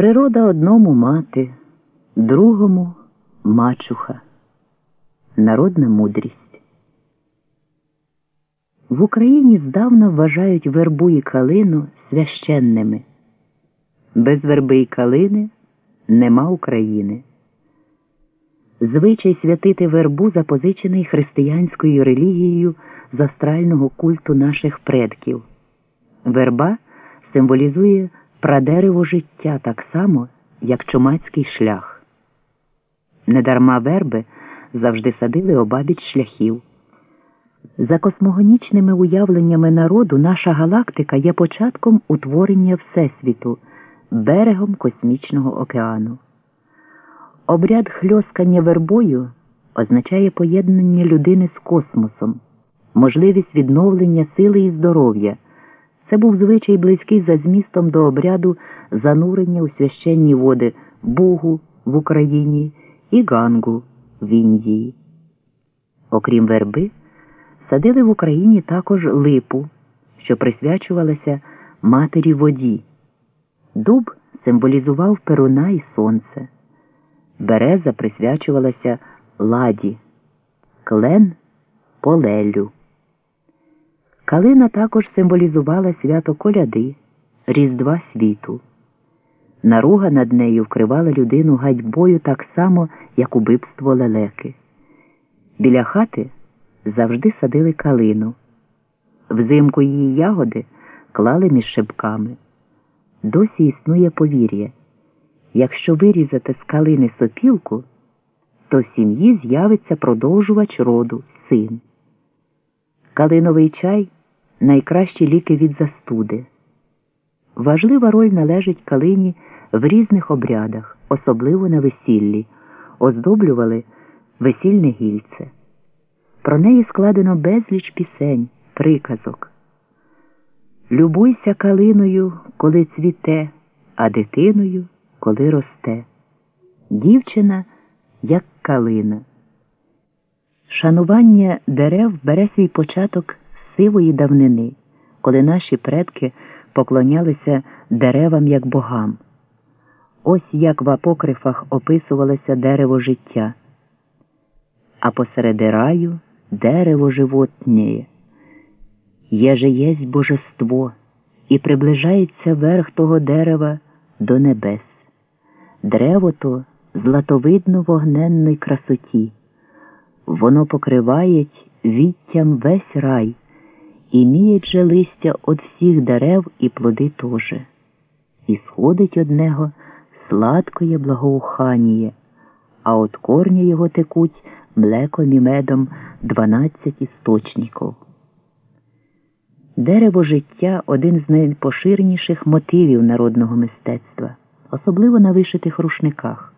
Природа одному мати, другому мачуха, народна мудрість. В Україні здавна вважають вербу і калину священними. Без верби і калини нема України. Звичай святити вербу запозичений християнською релігією з астрального культу наших предків. Верба символізує прадерево життя так само, як чумацький шлях. Недарма верби завжди садили обабіч шляхів. За космогонічними уявленнями народу наша галактика є початком утворення Всесвіту, берегом космічного океану. Обряд хльоскання вербою означає поєднання людини з космосом, можливість відновлення сили і здоров'я. Це був звичай близький за змістом до обряду занурення у священні води Бугу в Україні і Гангу в Індії. Окрім верби, садили в Україні також липу, що присвячувалася матері воді. Дуб символізував перуна і сонце. Береза присвячувалася ладі, клен полелю. Калина також символізувала свято коляди, Різдва світу. Наруга над нею вкривала людину гадьбою так само, як убивство лелеки. Біля хати завжди садили калину. Взимку її ягоди клали між шибками. Досі існує повір'я. Якщо вирізати з калини сопілку, то в сім'ї з'явиться продовжувач роду син. Калиновий чай найкращі ліки від застуди. Важлива роль належить калині в різних обрядах, особливо на весіллі, оздоблювали весільне гільце. Про неї складено безліч пісень, приказок. Любуйся калиною, коли цвіте, а дитиною, коли росте. Дівчина, як калина. Шанування дерев бере свій початок сивої давнини, коли наші предки поклонялися деревам як богам. Ось як в апокрифах описувалося дерево життя, а посеред раю дерево животнє. Є же єсть божество, і приближається верх того дерева до небес. Древо то златовидно вогненної красоті. Воно покриває віттям весь рай, і міють же листя од всіх дерев і плоди тоже, і сходить од нього сладкоє благоуханіє, а от корня його текуть млеком і медом дванадцять істочників. Дерево життя один з найпоширеніших мотивів народного мистецтва, особливо на вишитих рушниках.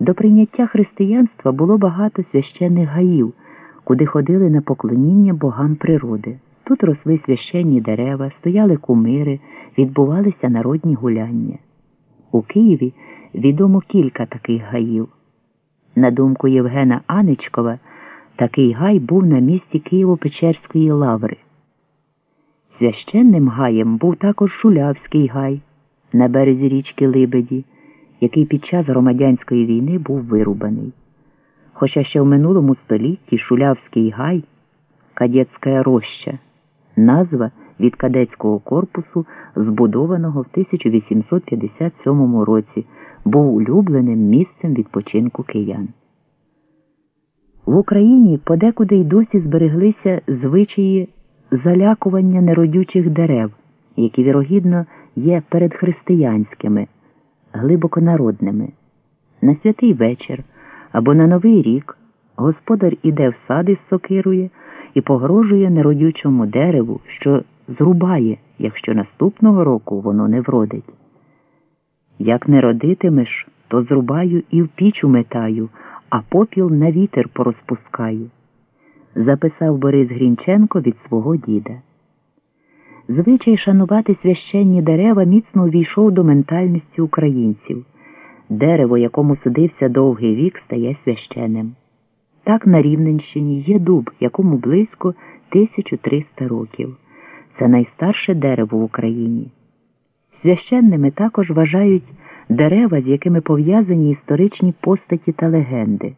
До прийняття християнства було багато священних гаїв, куди ходили на поклоніння богам природи. Тут росли священні дерева, стояли кумири, відбувалися народні гуляння. У Києві відомо кілька таких гаїв. На думку Євгена Аничкова, такий гай був на місці Києво-Печерської лаври. Священним гаєм був також Шулявський гай на березі річки Либеді, який під час громадянської війни був вирубаний. Хоча ще в минулому столітті Шулявський гай, кадетська роща, назва від кадетського корпусу, збудованого в 1857 році, був улюбленим місцем відпочинку киян. В Україні подекуди й досі збереглися звичаї залякування неродючих дерев, які, вірогідно, є передхристиянськими, глибоконародними. На святий вечір або на Новий рік господар іде в сади з сокирою і погрожує неродючому дереву, що зрубає, якщо наступного року воно не вродить. Як не родитимеш, то зрубаю і в піч уметаю, а попіл на вітер порозпускаю записав Борис Грінченко від свого діда. Звичай шанувати священні дерева міцно увійшов до ментальності українців. Дерево, якому судився довгий вік, стає священним. Так на Рівненщині є дуб, якому близько 1300 років. Це найстарше дерево в Україні. Священними також вважають дерева, з якими пов'язані історичні постаті та легенди.